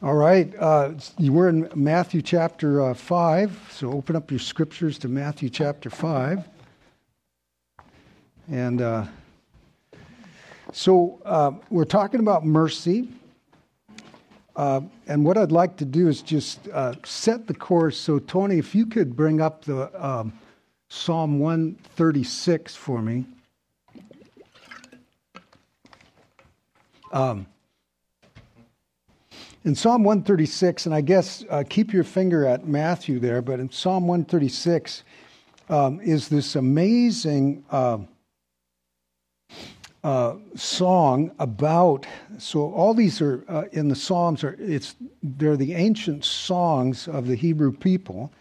All right, uh, we're in Matthew chapter uh, 5, so open up your scriptures to Matthew chapter 5. And uh, so uh, we're talking about mercy. Uh, and what I'd like to do is just uh, set the course. So, Tony, if you could bring up the um, Psalm 136 for me. Um, in Psalm 136, and I guess uh, keep your finger at Matthew there, but in Psalm 136 um, is this amazing uh, uh, song about. So all these are uh, in the Psalms are it's they're the ancient songs of the Hebrew people,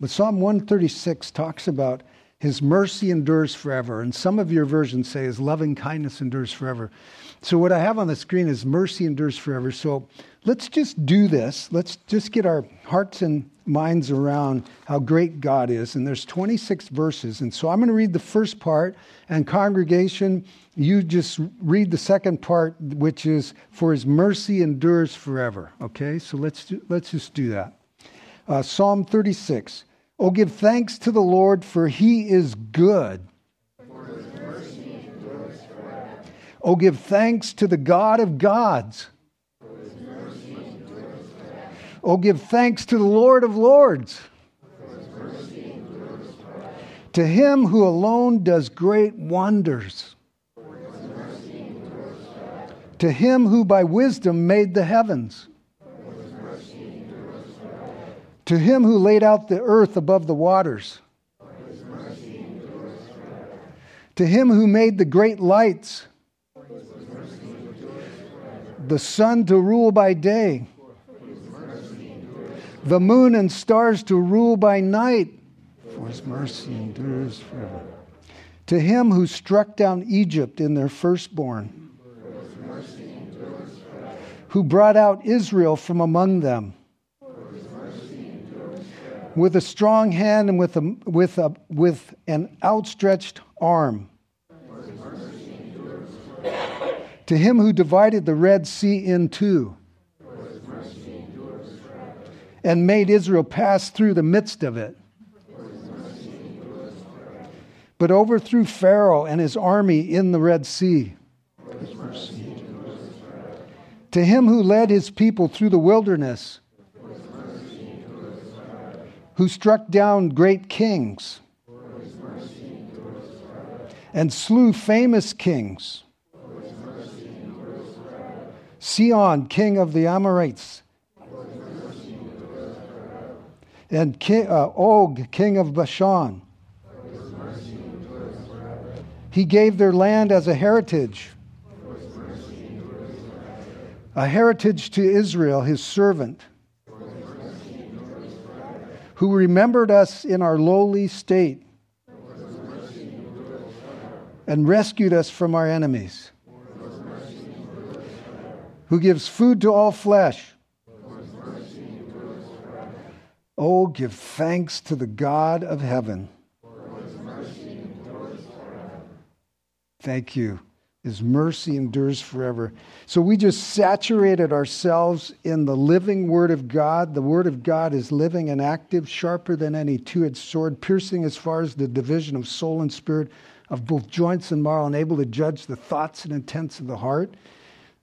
but Psalm 136 talks about his mercy endures forever, and some of your versions say his loving kindness endures forever. So what I have on the screen is mercy endures forever. So let's just do this. Let's just get our hearts and minds around how great God is. And there's 26 verses. And so I'm going to read the first part, and congregation, you just read the second part, which is, For his mercy endures forever. Okay? So let's, do, let's just do that. Uh, Psalm 36. Oh, give thanks to the Lord, for he is good. Oh, give thanks to the God of gods Oh, give thanks to the Lord of Lords. To him who alone does great wonders. To him who by wisdom made the heavens. To him who laid out the earth above the waters. To him who made the great lights. The sun to rule by day the moon and stars to rule by night, for his mercy endures forever. To him who struck down Egypt in their firstborn, who brought out Israel from among them. With a strong hand and with, a, with, a, with an outstretched arm. To him who divided the Red Sea in two and made Israel pass through the midst of it. But overthrew Pharaoh and his army in the Red Sea. To him who led his people through the wilderness, who struck down great kings and slew famous kings. Sihon, king of the Amorites and king, uh, Og, king of Bashan. He gave their land as a heritage, a heritage to Israel, his servant, who remembered us in our lowly state and rescued us from our enemies, who gives food to all flesh Oh, give thanks to the God of heaven. Thank you. His mercy endures forever. So we just saturated ourselves in the living Word of God. The Word of God is living and active, sharper than any two edged sword, piercing as far as the division of soul and spirit, of both joints and marrow, and able to judge the thoughts and intents of the heart.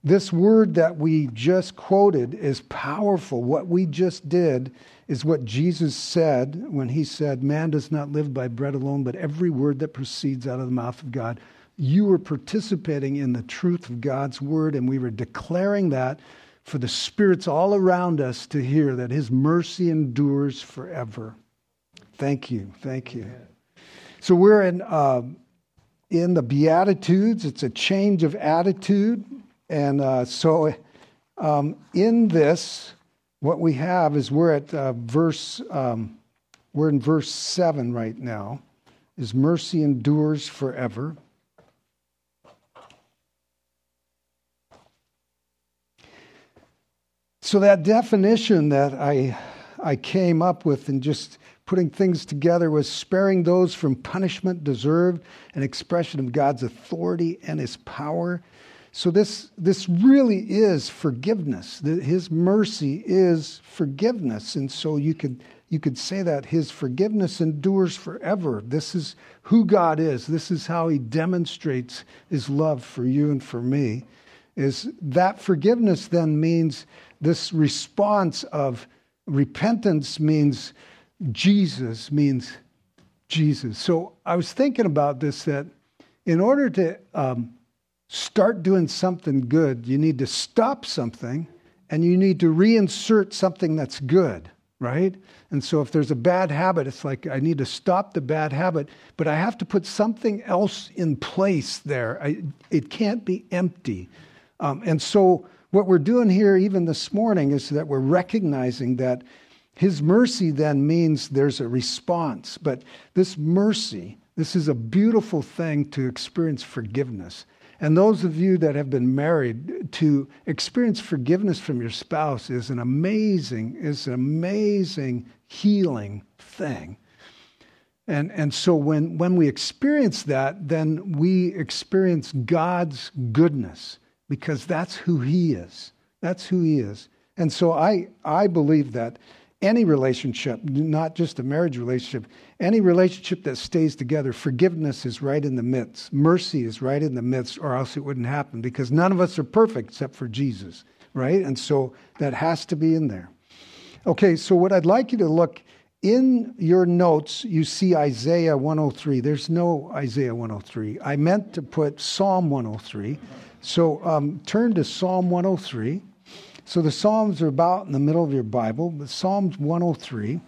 This word that we just quoted is powerful. What we just did is what Jesus said when he said, Man does not live by bread alone, but every word that proceeds out of the mouth of God. You were participating in the truth of God's word, and we were declaring that for the spirits all around us to hear that his mercy endures forever. Thank you. Thank you. So we're in, uh, in the Beatitudes, it's a change of attitude. And uh, so um, in this, what we have is we're at uh, verse, um, we're in verse 7 right now. Is mercy endures forever. So that definition that I I came up with and just putting things together was sparing those from punishment deserved, an expression of God's authority and his power so this, this really is forgiveness. His mercy is forgiveness. And so you could, you could say that his forgiveness endures forever. This is who God is. This is how he demonstrates his love for you and for me. Is that forgiveness then means this response of repentance means Jesus means Jesus. So I was thinking about this that in order to um, start doing something good, you need to stop something and you need to reinsert something that's good, right? And so if there's a bad habit, it's like I need to stop the bad habit, but I have to put something else in place there. I, it can't be empty. Um, and so what we're doing here, even this morning, is that we're recognizing that His mercy then means there's a response. But this mercy, this is a beautiful thing to experience forgiveness. And those of you that have been married, to experience forgiveness from your spouse is an amazing, is an amazing healing thing. And, and so when, when we experience that, then we experience God's goodness because that's who He is. That's who He is. And so I, I believe that any relationship, not just a marriage relationship, any relationship that stays together, forgiveness is right in the midst. Mercy is right in the midst, or else it wouldn't happen because none of us are perfect except for Jesus, right? And so that has to be in there. Okay, so what I'd like you to look in your notes, you see Isaiah 103. There's no Isaiah 103. I meant to put Psalm 103. So um, turn to Psalm 103. So the Psalms are about in the middle of your Bible, but Psalms 103.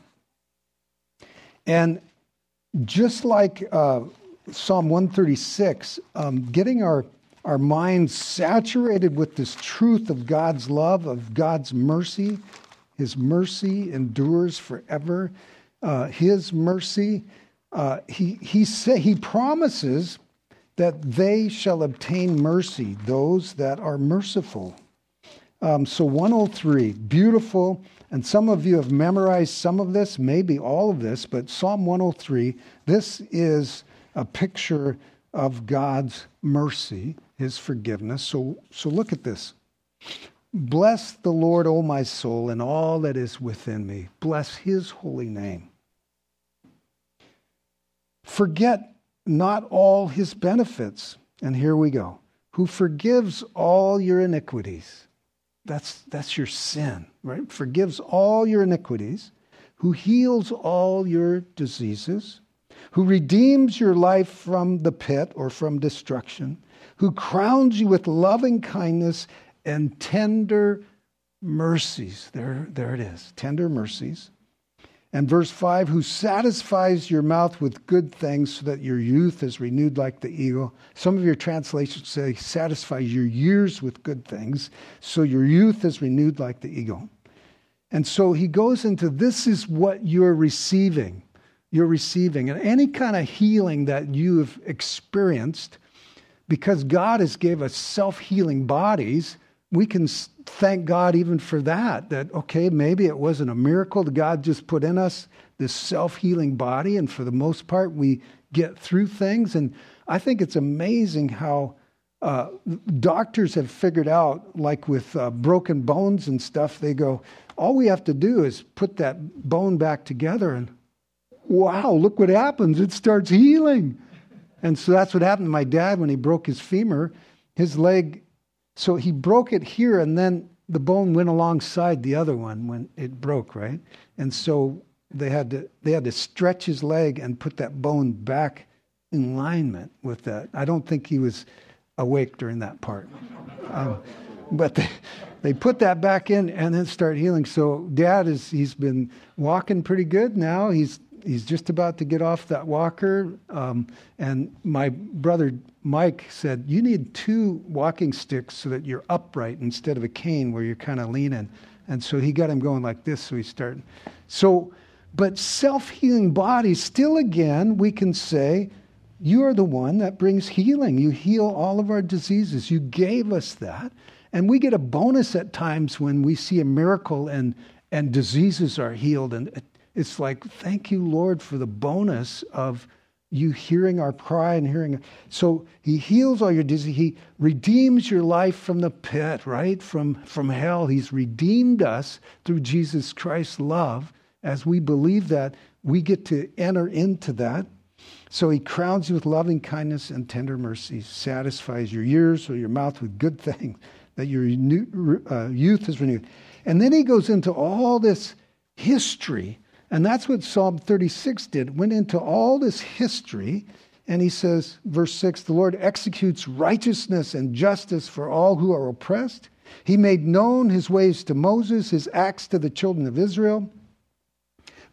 And just like uh, Psalm 136, um, getting our, our minds saturated with this truth of God's love, of God's mercy, His mercy endures forever. Uh, his mercy, uh, he, he, say, he promises that they shall obtain mercy, those that are merciful. Um, so 103, beautiful. And some of you have memorized some of this, maybe all of this, but Psalm 103, this is a picture of God's mercy, his forgiveness. So, so look at this. Bless the Lord, O my soul, and all that is within me. Bless his holy name. Forget not all his benefits. And here we go. Who forgives all your iniquities that's, that's your sin, right? Forgives all your iniquities, who heals all your diseases, who redeems your life from the pit or from destruction, who crowns you with loving kindness and tender mercies. There, there it is tender mercies and verse 5 who satisfies your mouth with good things so that your youth is renewed like the eagle. Some of your translations say satisfies your years with good things so your youth is renewed like the eagle. And so he goes into this is what you're receiving. You're receiving. And any kind of healing that you've experienced, because God has gave us self healing bodies, we can thank God even for that. That, okay, maybe it wasn't a miracle that God just put in us this self healing body, and for the most part, we get through things. And I think it's amazing how uh, doctors have figured out, like with uh, broken bones and stuff, they go, all we have to do is put that bone back together, and wow, look what happens. It starts healing. And so that's what happened to my dad when he broke his femur. His leg so he broke it here, and then the bone went alongside the other one when it broke, right? And so they had to they had to stretch his leg and put that bone back in alignment with that. I don't think he was awake during that part, um, but they, they put that back in and then start healing. So Dad is he's been walking pretty good now. He's he's just about to get off that walker. Um, and my brother Mike said, You need two walking sticks so that you're upright instead of a cane where you're kind of leaning. And so he got him going like this, so he started. So, but self healing bodies, still again, we can say, You are the one that brings healing. You heal all of our diseases. You gave us that. And we get a bonus at times when we see a miracle and, and diseases are healed. And it's like, thank you, Lord, for the bonus of you hearing our cry and hearing. So he heals all your disease. He redeems your life from the pit, right? From, from hell. He's redeemed us through Jesus Christ's love. As we believe that, we get to enter into that. So he crowns you with loving kindness and tender mercies, satisfies your ears or your mouth with good things, that your uh, youth is renewed. And then he goes into all this history and that's what Psalm 36 did. Went into all this history, and he says, verse 6 the Lord executes righteousness and justice for all who are oppressed. He made known his ways to Moses, his acts to the children of Israel.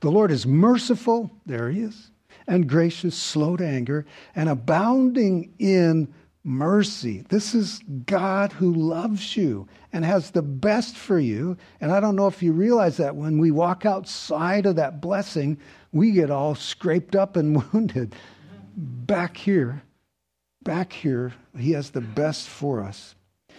The Lord is merciful, there he is, and gracious, slow to anger, and abounding in mercy. This is God who loves you and has the best for you. And I don't know if you realize that when we walk outside of that blessing, we get all scraped up and wounded. Back here, back here, He has the best for us.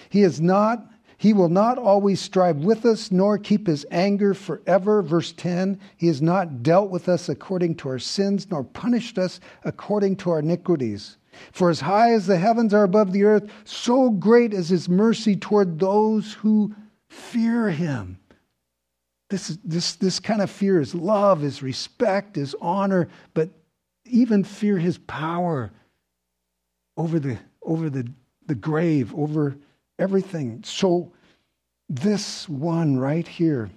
He is not. He will not always strive with us, nor keep his anger forever. Verse 10 He has not dealt with us according to our sins, nor punished us according to our iniquities. For as high as the heavens are above the earth, so great is his mercy toward those who fear him. This, this, this kind of fear is love, is respect, is honor, but even fear his power over the, over the, the grave, over everything. So, this one right here,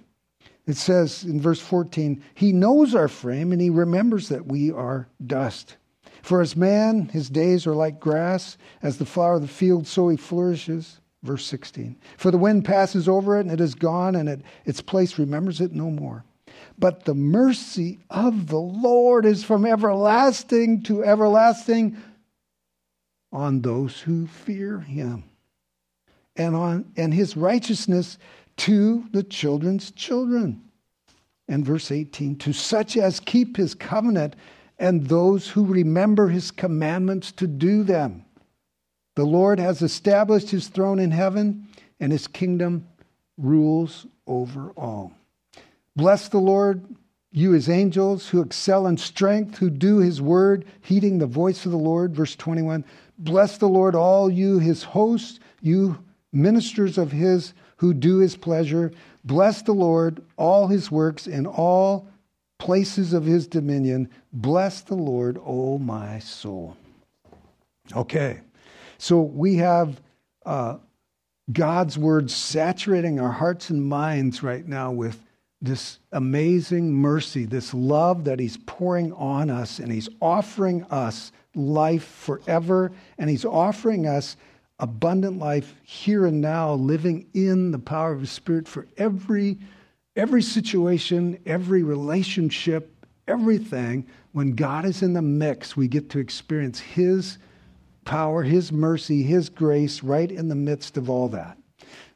it says in verse 14, He knows our frame and He remembers that we are dust. For as man, his days are like grass, as the flower of the field, so he flourishes. Verse 16. For the wind passes over it, and it is gone, and it, its place remembers it no more. But the mercy of the Lord is from everlasting to everlasting on those who fear him, and on and his righteousness to the children's children. And verse 18, to such as keep his covenant and those who remember his commandments to do them. The Lord has established his throne in heaven, and his kingdom rules over all. Bless the Lord, you his angels who excel in strength, who do his word, heeding the voice of the Lord. Verse 21 Bless the Lord, all you his hosts, you ministers of his who do his pleasure. Bless the Lord, all his works, in all places of his dominion. Bless the Lord, O my soul. Okay, so we have uh, God's word saturating our hearts and minds right now with this amazing mercy, this love that he's pouring on us, and he's offering us life forever, and he's offering us abundant life here and now, living in the power of his spirit for every every situation, every relationship, everything, when God is in the mix, we get to experience His power, His mercy, His grace right in the midst of all that.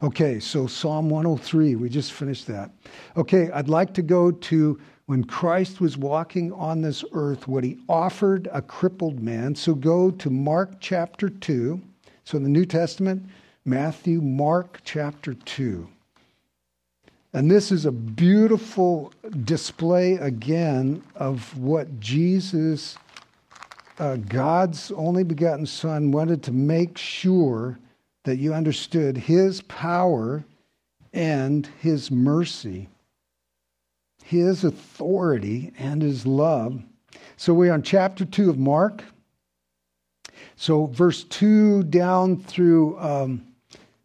Okay, so Psalm 103, we just finished that. Okay, I'd like to go to when Christ was walking on this earth, what he offered a crippled man. So go to Mark chapter 2. So in the New Testament, Matthew, Mark chapter 2. And this is a beautiful display again of what Jesus, uh, God's only begotten Son, wanted to make sure that you understood his power and his mercy, his authority and his love. So we're on chapter 2 of Mark. So, verse 2 down through, um,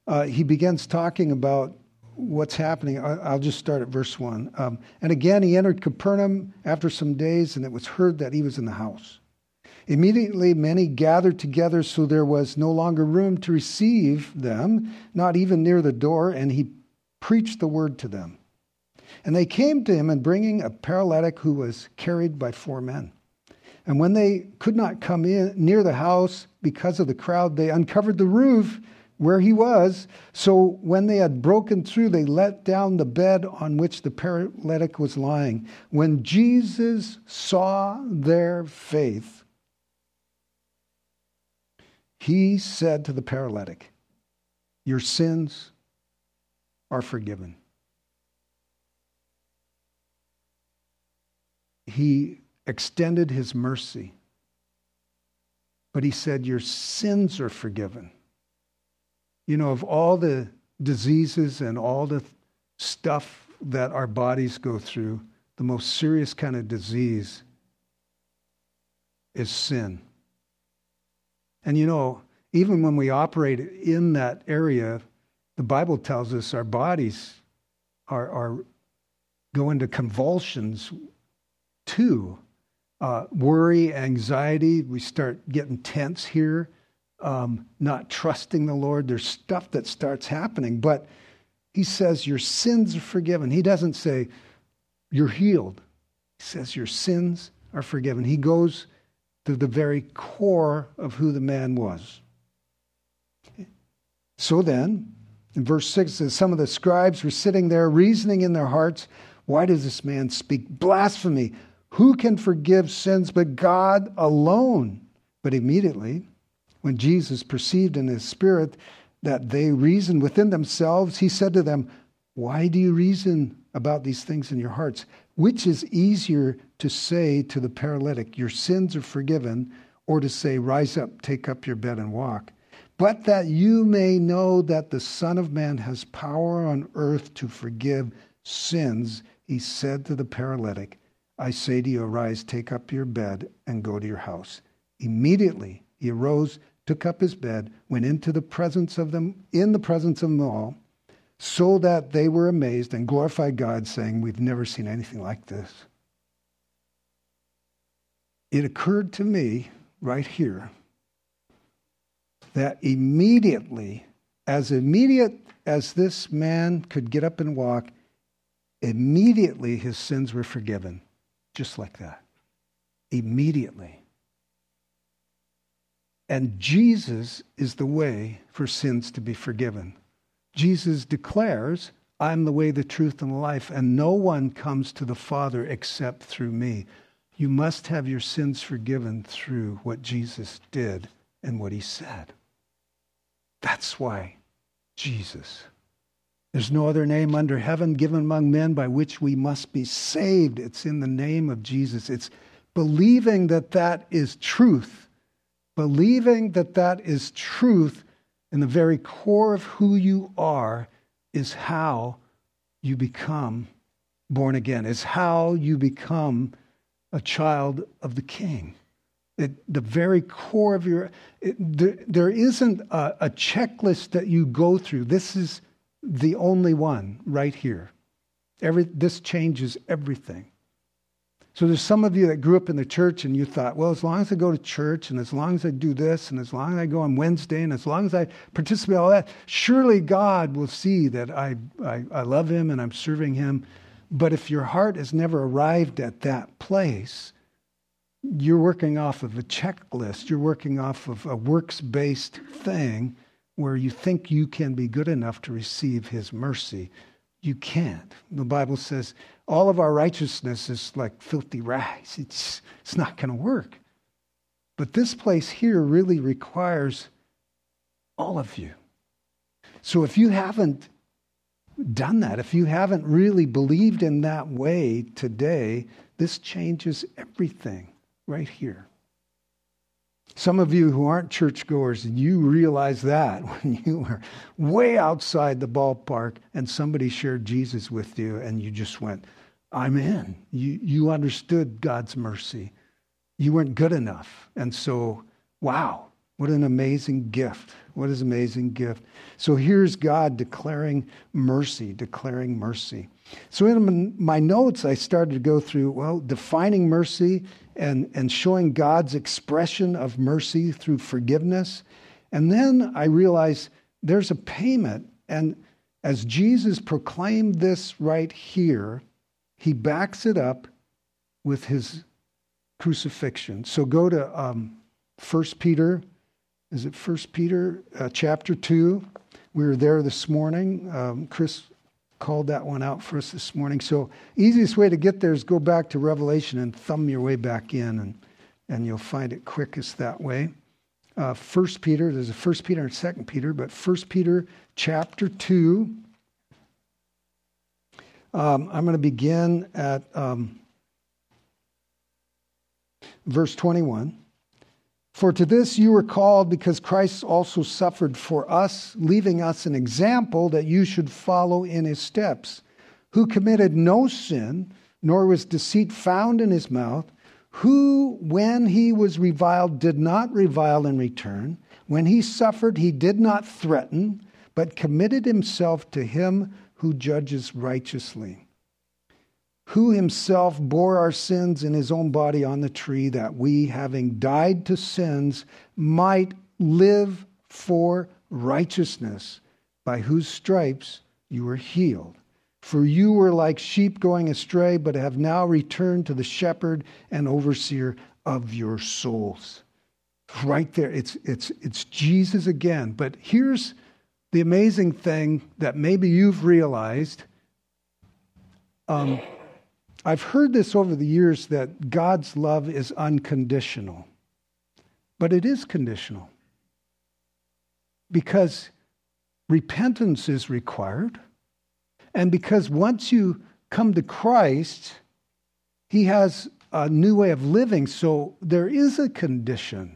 uh, he begins talking about what's happening. I'll just start at verse 1. Um, and again, he entered Capernaum after some days, and it was heard that he was in the house. Immediately, many gathered together, so there was no longer room to receive them, not even near the door, and he preached the word to them. And they came to him, and bringing a paralytic who was carried by four men. And when they could not come in near the house because of the crowd, they uncovered the roof where he was. So when they had broken through, they let down the bed on which the paralytic was lying. When Jesus saw their faith, he said to the paralytic, Your sins are forgiven. He extended his mercy but he said, Your sins are forgiven. You know, of all the diseases and all the stuff that our bodies go through, the most serious kind of disease is sin. And you know, even when we operate in that area, the Bible tells us our bodies are, are go into convulsions too. Uh, worry, anxiety, we start getting tense here, um, not trusting the Lord. There's stuff that starts happening. But he says, Your sins are forgiven. He doesn't say, You're healed. He says, Your sins are forgiven. He goes to the very core of who the man was. So then, in verse 6 says, Some of the scribes were sitting there reasoning in their hearts, Why does this man speak blasphemy? Who can forgive sins but God alone? But immediately, when Jesus perceived in his spirit that they reasoned within themselves, he said to them, Why do you reason about these things in your hearts? Which is easier to say to the paralytic, Your sins are forgiven, or to say, Rise up, take up your bed, and walk? but that you may know that the Son of Man has power on earth to forgive sins, he said to the paralytic, I say to you, arise, take up your bed, and go to your house. Immediately he arose, took up his bed, went into the presence of them, in the presence of them all, so that they were amazed and glorified God, saying, We've never seen anything like this. It occurred to me right here that immediately, as immediate as this man could get up and walk, immediately his sins were forgiven. Just like that. Immediately. And Jesus is the way for sins to be forgiven. Jesus declares, I'm the way, the truth, and the life, and no one comes to the Father except through me. You must have your sins forgiven through what Jesus did and what he said. That's why Jesus. There's no other name under heaven given among men by which we must be saved. It's in the name of Jesus. It's believing that that is truth. Believing that that is truth in the very core of who you are is how you become born again, is how you become a child of the King. At the very core of your, it, there, there isn't a, a checklist that you go through. This is the only one right here. Every, this changes everything. So there's some of you that grew up in the church and you thought, well, as long as I go to church and as long as I do this and as long as I go on Wednesday and as long as I participate in all that, surely God will see that I, I, I love him and I'm serving him. But if your heart has never arrived at that place, you're working off of a checklist, you're working off of a works based thing where you think you can be good enough to receive his mercy. You can't. The Bible says all of our righteousness is like filthy rags. It's, it's not going to work. But this place here really requires all of you. So if you haven't done that, if you haven't really believed in that way today, this changes everything right here. Some of you who aren't churchgoers, you realize that when you were way outside the ballpark and somebody shared Jesus with you and you just went, I'm in. You, you understood God's mercy. You weren't good enough. And so, wow, what an amazing gift. What an amazing gift. So here's God declaring mercy, declaring mercy. So in my notes, I started to go through, well, defining mercy and, and showing God's expression of mercy through forgiveness. And then I realized there's a payment. And as Jesus proclaimed this right here, he backs it up with his crucifixion. So go to um, 1 Peter, is it 1 Peter uh, chapter 2? We were there this morning. Um, Chris called that one out for us this morning. So, easiest way to get there is go back to Revelation and thumb your way back in, and, and you'll find it quickest that way. Uh, First Peter, there's a First Peter and Second Peter, but First Peter chapter two. Um, I'm going to begin at um, verse 21. For to this you were called, because Christ also suffered for us, leaving us an example that you should follow in his steps, who committed no sin, nor was deceit found in his mouth, who, when he was reviled, did not revile in return. When he suffered, he did not threaten, but committed himself to him who judges righteously who himself bore our sins in his own body on the tree, that we, having died to sins, might live for righteousness, by whose stripes you were healed. For you were like sheep going astray, but have now returned to the shepherd and overseer of your souls. Right there, it's, it's, it's Jesus again. But here's the amazing thing that maybe you've realized. Um, I've heard this over the years that God's love is unconditional, but it is conditional because repentance is required, and because once you come to Christ, He has a new way of living. So there is a condition.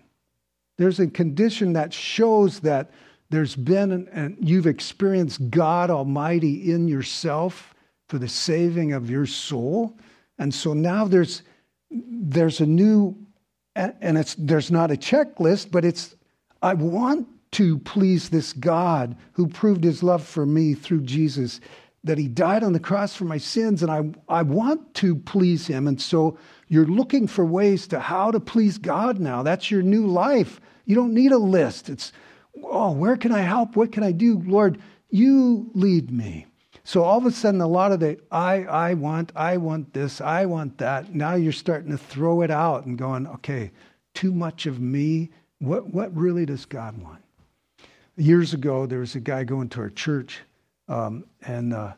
There's a condition that shows that there's been and you've experienced God Almighty in yourself for the saving of your soul. And so now there's there's a new and it's there's not a checklist, but it's I want to please this God who proved his love for me through Jesus, that he died on the cross for my sins, and I, I want to please him. And so you're looking for ways to how to please God now. That's your new life. You don't need a list. It's, oh, where can I help? What can I do? Lord, you lead me. So all of a sudden, a lot of the I, I want, I want this, I want that. Now you're starting to throw it out and going, okay, too much of me. What, what really does God want? Years ago, there was a guy going to our church, um, and uh,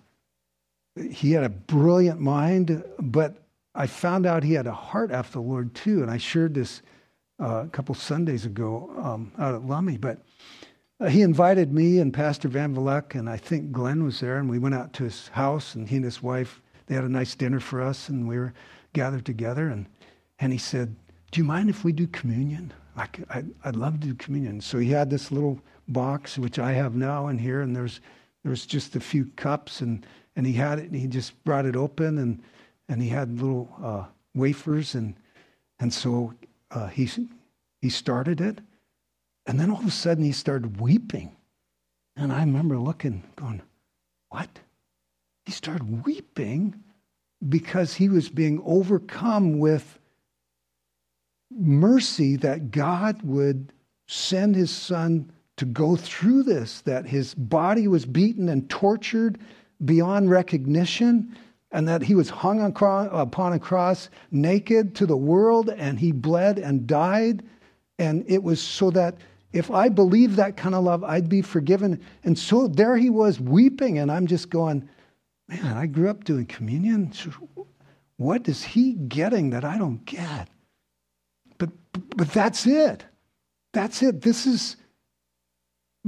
he had a brilliant mind, but I found out he had a heart after the Lord too. And I shared this uh, a couple Sundays ago um, out at Lummi, but he invited me and Pastor Van Vleck, and I think Glenn was there, and we went out to his house, and he and his wife, they had a nice dinner for us, and we were gathered together, and, and he said, do you mind if we do communion? Like, I'd, I'd love to do communion. So he had this little box, which I have now in here, and there's, there was just a few cups, and, and he had it, and he just brought it open, and, and he had little uh, wafers, and, and so uh, he, he started it, and then all of a sudden he started weeping. And I remember looking, going, What? He started weeping because he was being overcome with mercy that God would send his son to go through this, that his body was beaten and tortured beyond recognition, and that he was hung upon a cross naked to the world, and he bled and died. And it was so that if I believed that kind of love, I'd be forgiven. And so there he was weeping, and I'm just going, man, I grew up doing communion. What is he getting that I don't get? But, but that's it. That's it. This is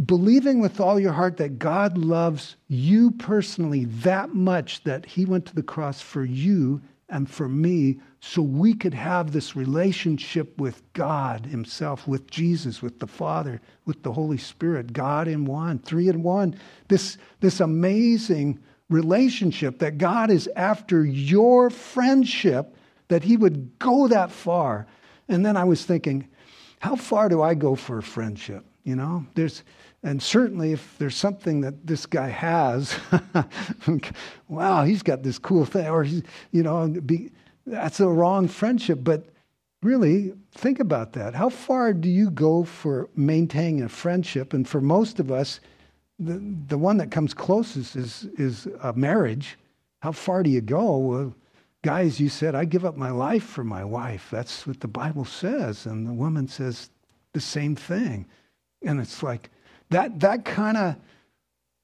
believing with all your heart that God loves you personally that much that he went to the cross for you and for me so we could have this relationship with God Himself, with Jesus, with the Father, with the Holy Spirit, God in one, three in one. This, this amazing relationship that God is after your friendship, that He would go that far. And then I was thinking, how far do I go for a friendship? You know, there's, and certainly if there's something that this guy has, wow, he's got this cool thing, or he's, you know, be, that's a wrong friendship. But really, think about that. How far do you go for maintaining a friendship? And for most of us, the, the one that comes closest is, is a marriage. How far do you go? Well, guys, you said, I give up my life for my wife. That's what the Bible says. And the woman says the same thing. And it's like that, that kind of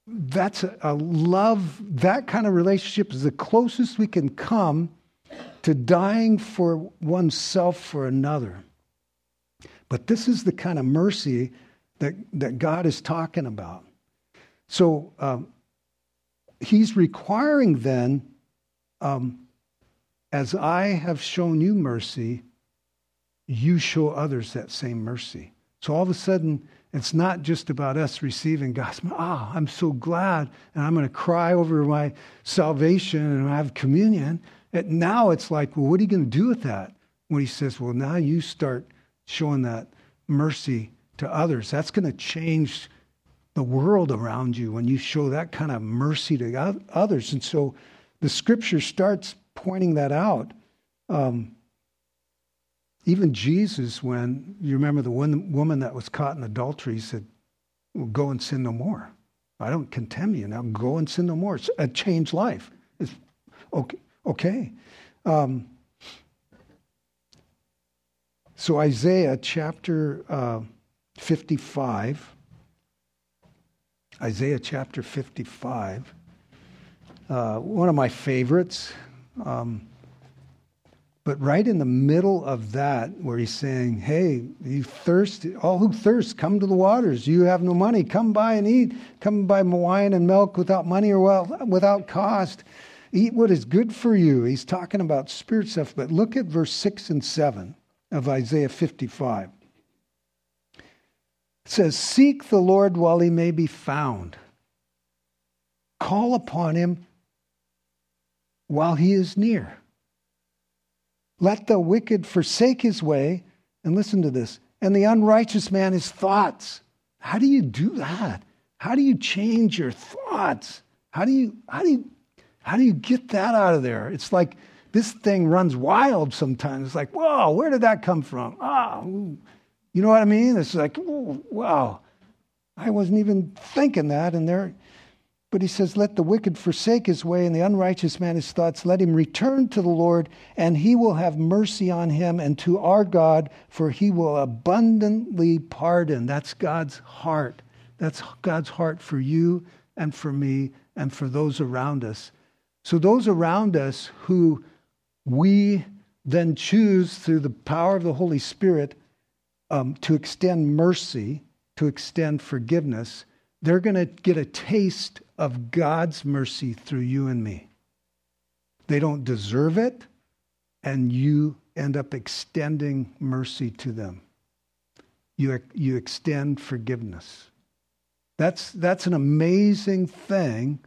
that's a, a, love, that kind of relationship is the closest we can come to dying for oneself for another. But this is the kind of mercy that, that God is talking about. So um, he's requiring then, um, as I have shown you mercy, you show others that same mercy. So all of a sudden, it's not just about us receiving God's, ah, I'm so glad, and I'm going to cry over my salvation and I have communion. And now it's like, well, what are you going to do with that? When he says, well, now you start showing that mercy to others. That's going to change the world around you when you show that kind of mercy to others. And so the scripture starts pointing that out. Um, even Jesus, when you remember the one woman that was caught in adultery, said, well, Go and sin no more. I don't condemn you. Now go and sin no more. It's a changed life. It's okay. okay. Um, so, Isaiah chapter uh, 55, Isaiah chapter 55, uh, one of my favorites. Um, but right in the middle of that, where he's saying, Hey, you thirst, all who thirst, come to the waters. You have no money, come buy and eat. Come buy wine and milk without money or well, without cost. Eat what is good for you. He's talking about spirit stuff. But look at verse 6 and 7 of Isaiah 55. It says, Seek the Lord while he may be found, call upon him while he is near. Let the wicked forsake his way, and listen to this, and the unrighteous man his thoughts. How do you do that? How do you change your thoughts? How do you how do you how do you get that out of there? It's like this thing runs wild sometimes. It's like, whoa, where did that come from? Ah, you know what I mean? It's like, wow, I wasn't even thinking that, and there but he says, Let the wicked forsake his way and the unrighteous man his thoughts. Let him return to the Lord, and he will have mercy on him and to our God, for he will abundantly pardon. That's God's heart. That's God's heart for you and for me and for those around us. So, those around us who we then choose through the power of the Holy Spirit um, to extend mercy, to extend forgiveness, they're going to get a taste of God's mercy through you and me. They don't deserve it, and you end up extending mercy to them. You, you extend forgiveness. That's, that's an amazing thing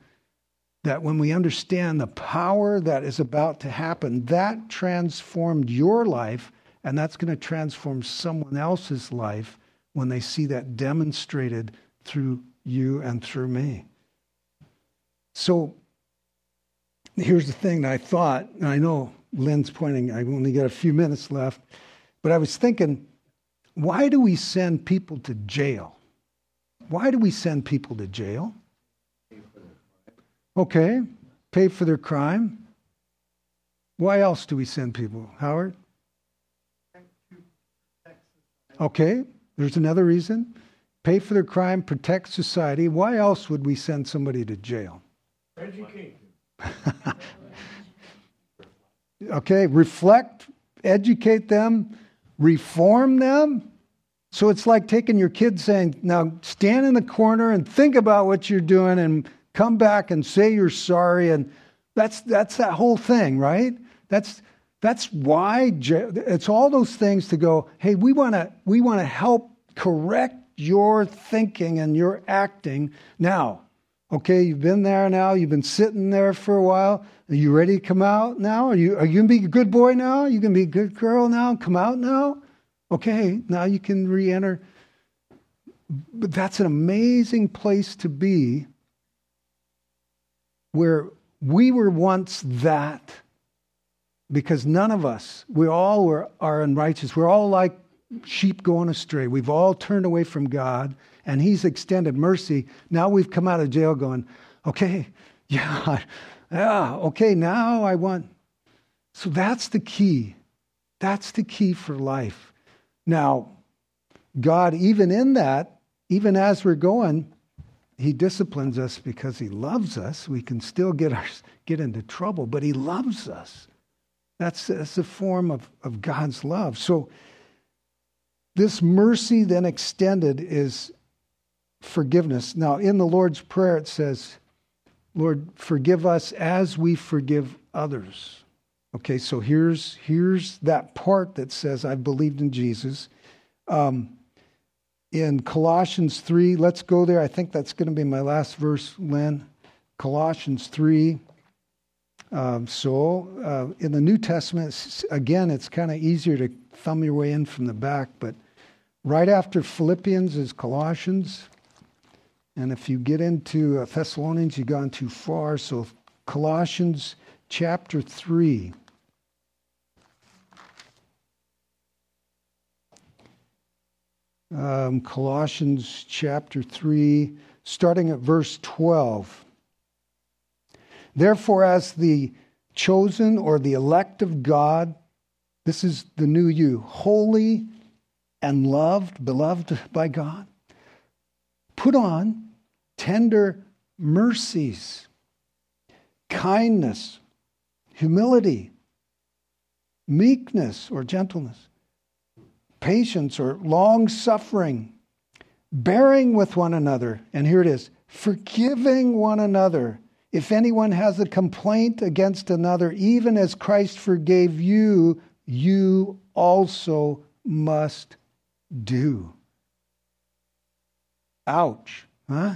that when we understand the power that is about to happen, that transformed your life, and that's going to transform someone else's life when they see that demonstrated through you and through me. So here's the thing that I thought, and I know Lynn's pointing, I've only got a few minutes left, but I was thinking, why do we send people to jail? Why do we send people to jail? Okay, pay for their crime. Why else do we send people, Howard? Okay, there's another reason. Pay for their crime, protect society. Why else would we send somebody to jail? Educate okay, reflect, educate them, reform them. So it's like taking your kids saying, now stand in the corner and think about what you're doing and come back and say you're sorry. And that's, that's that whole thing, right? That's, that's why it's all those things to go, hey, we want to we want to help correct your thinking and your acting now. Okay, you've been there now. You've been sitting there for a while. Are you ready to come out now? Are you, are you going to be a good boy now? Are you going to be a good girl now? Come out now? Okay, now you can re enter. But that's an amazing place to be where we were once that because none of us, we all were, are unrighteous. We're all like sheep going astray. We've all turned away from God and He's extended mercy. Now we've come out of jail going, okay, yeah, yeah, okay, now I want. So that's the key. That's the key for life. Now, God, even in that, even as we're going, He disciplines us because He loves us. We can still get, our, get into trouble, but He loves us. That's, that's a form of, of God's love. So, this mercy then extended is forgiveness. Now, in the Lord's Prayer, it says, Lord, forgive us as we forgive others. Okay, so here's here's that part that says I've believed in Jesus. Um, in Colossians 3, let's go there. I think that's going to be my last verse, Lynn. Colossians 3. Um, so, uh, in the New Testament, again, it's kind of easier to thumb your way in from the back, but right after Philippians is Colossians. And if you get into uh, Thessalonians, you've gone too far. So, Colossians chapter 3. Um, Colossians chapter 3, starting at verse 12. Therefore, as the chosen or the elect of God, this is the new you, holy and loved, beloved by God, put on tender mercies, kindness, humility, meekness or gentleness, patience or long suffering, bearing with one another. And here it is forgiving one another if anyone has a complaint against another, even as Christ forgave you, you also must do. Ouch, huh?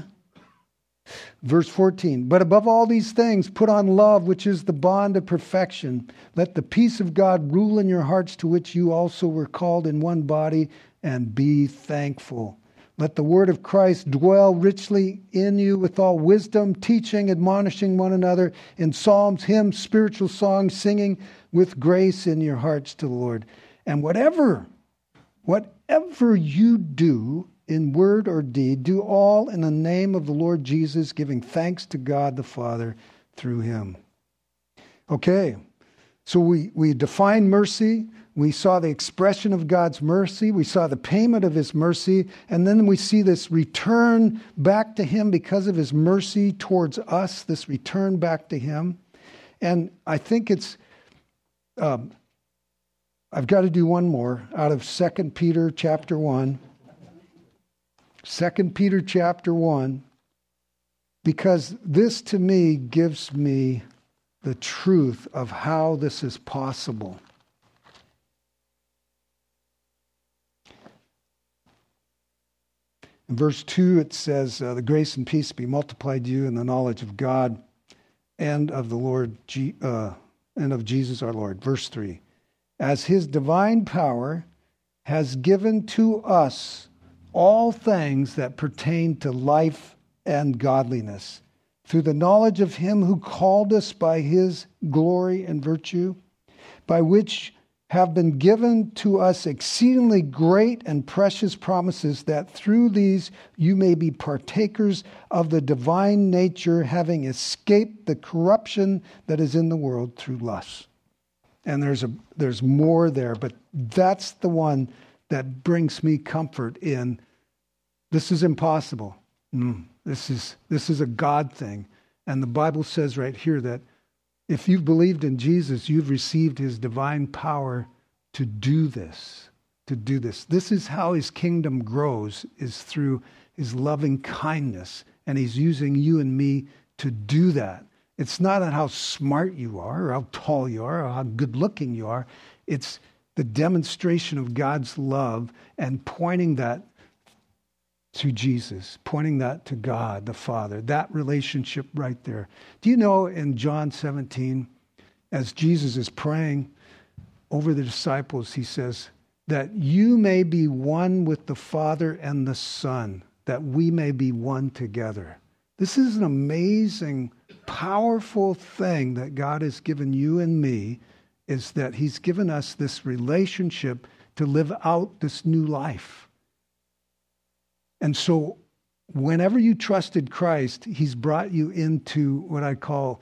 Verse 14, but above all these things, put on love, which is the bond of perfection. Let the peace of God rule in your hearts, to which you also were called in one body, and be thankful. Let the word of Christ dwell richly in you with all wisdom, teaching, admonishing one another in psalms, hymns, spiritual songs, singing with grace in your hearts to the Lord. And whatever, whatever you do in word or deed, do all in the name of the Lord Jesus, giving thanks to God the Father through him. Okay, so we, we define mercy. We saw the expression of God's mercy. We saw the payment of His mercy. And then we see this return back to Him because of His mercy towards us, this return back to Him. And I think it's, um, I've got to do one more out of 2 Peter chapter 1. 2 Peter chapter 1, because this to me gives me the truth of how this is possible. In verse 2, it says, uh, The grace and peace be multiplied to you in the knowledge of God and of the Lord, G- uh, and of Jesus our Lord. Verse 3 As his divine power has given to us all things that pertain to life and godliness, through the knowledge of him who called us by his glory and virtue, by which have been given to us exceedingly great and precious promises, that through these you may be partakers of the divine nature, having escaped the corruption that is in the world through lust. And there's, a, there's more there, but that's the one that brings me comfort in this is impossible. Mm, this, is, this is a God thing. And the Bible says right here that if you've believed in Jesus, you've received his divine power to do this. To do this. This is how his kingdom grows, is through his loving kindness. And he's using you and me to do that. It's not on how smart you are, or how tall you are, or how good looking you are. It's the demonstration of God's love and pointing that to Jesus, pointing that to God the Father, that relationship right there. Do you know in John 17, as Jesus is praying over the disciples, he says, that you may be one with the Father and the Son, that we may be one together. This is an amazing, powerful thing that God has given you and me, is that He's given us this relationship to live out this new life. And so, whenever you trusted Christ, He's brought you into what I call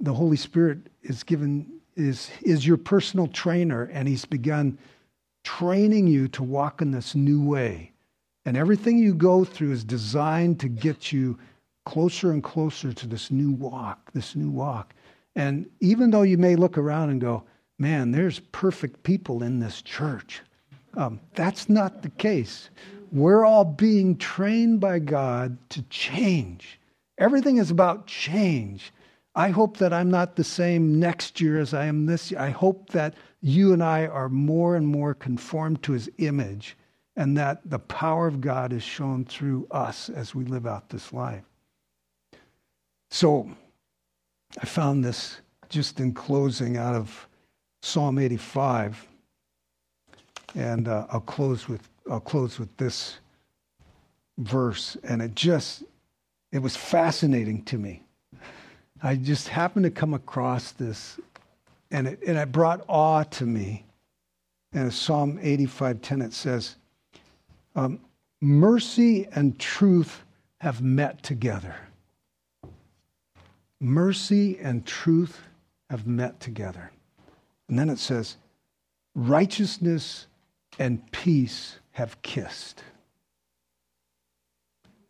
the Holy Spirit is given is is your personal trainer, and He's begun training you to walk in this new way. And everything you go through is designed to get you closer and closer to this new walk, this new walk. And even though you may look around and go, man, there's perfect people in this church, um, that's not the case. We're all being trained by God to change. Everything is about change. I hope that I'm not the same next year as I am this year. I hope that you and I are more and more conformed to his image and that the power of God is shown through us as we live out this life. So I found this just in closing out of Psalm 85. And uh, I'll close with I'll close with this verse and it just it was fascinating to me. I just happened to come across this and it, and it brought awe to me. And Psalm 85:10 it says, um, "Mercy and truth have met together." Mercy and truth have met together. And then it says, righteousness and peace have kissed.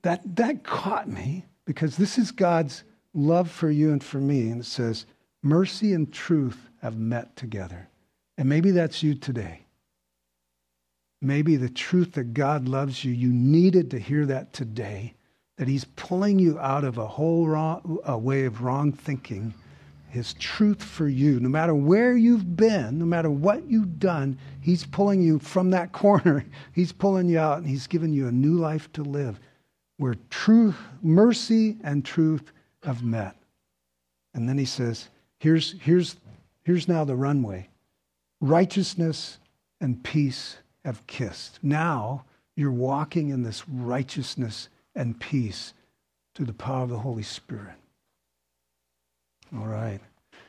That, that caught me because this is God's love for you and for me. And it says, mercy and truth have met together. And maybe that's you today. Maybe the truth that God loves you, you needed to hear that today, that He's pulling you out of a whole wrong, a way of wrong thinking his truth for you. No matter where you've been, no matter what you've done, He's pulling you from that corner. He's pulling you out and He's giving you a new life to live where truth, mercy and truth have met. And then He says, here's, here's, here's now the runway righteousness and peace have kissed. Now you're walking in this righteousness and peace through the power of the Holy Spirit. All right.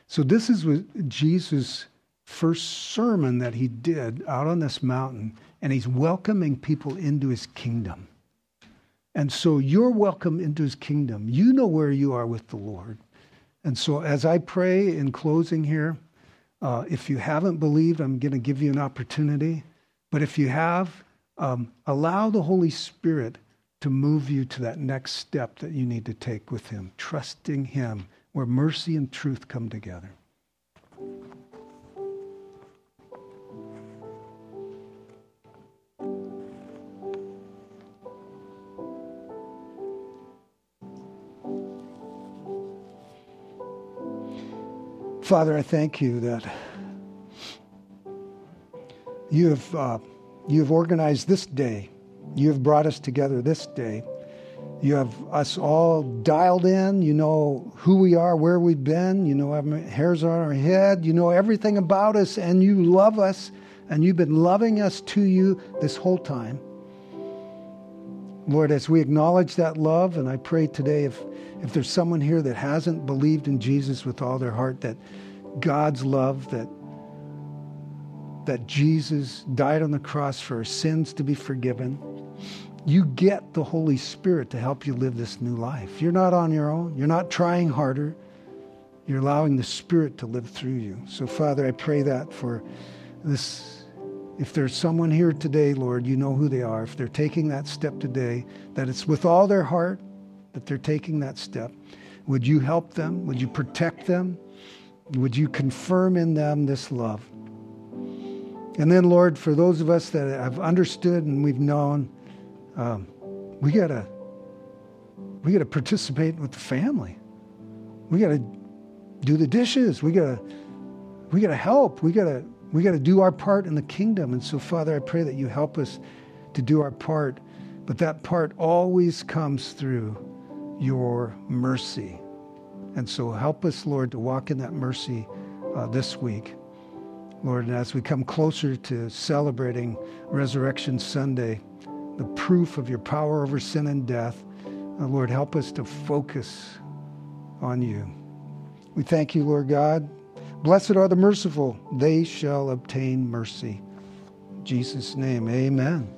So this is Jesus' first sermon that he did out on this mountain, and he's welcoming people into his kingdom. And so you're welcome into his kingdom. You know where you are with the Lord. And so as I pray in closing here, uh, if you haven't believed, I'm going to give you an opportunity. But if you have, um, allow the Holy Spirit to move you to that next step that you need to take with him, trusting him where mercy and truth come together. Father, I thank you that you have, uh, you have organized this day. You have brought us together this day you have us all dialed in. You know who we are, where we've been. You know hairs are on our head. You know everything about us, and you love us, and you've been loving us to you this whole time. Lord, as we acknowledge that love, and I pray today if, if there's someone here that hasn't believed in Jesus with all their heart, that God's love, that that Jesus died on the cross for our sins to be forgiven you get the Holy Spirit to help you live this new life. You're not on your own, you're not trying harder. You're allowing the Spirit to live through you. So, Father, I pray that for this. If there's someone here today, Lord, you know who they are. If they're taking that step today, that it's with all their heart that they're taking that step. Would you help them? Would you protect them? Would you confirm in them this love? And then, Lord, for those of us that have understood and we've known, um, we gotta we gotta participate with the family. We gotta do the dishes. We gotta we gotta help. We gotta we gotta do our part in the kingdom. And so, Father, I pray that you help us to do our part, but that part always comes through your mercy. And so, help us, Lord, to walk in that mercy uh, this week. Lord, and as we come closer to celebrating Resurrection Sunday, the proof of your power over sin and death. Uh, Lord, help us to focus on you. We thank you, Lord God. Blessed are the merciful, they shall obtain mercy. In Jesus' name, amen.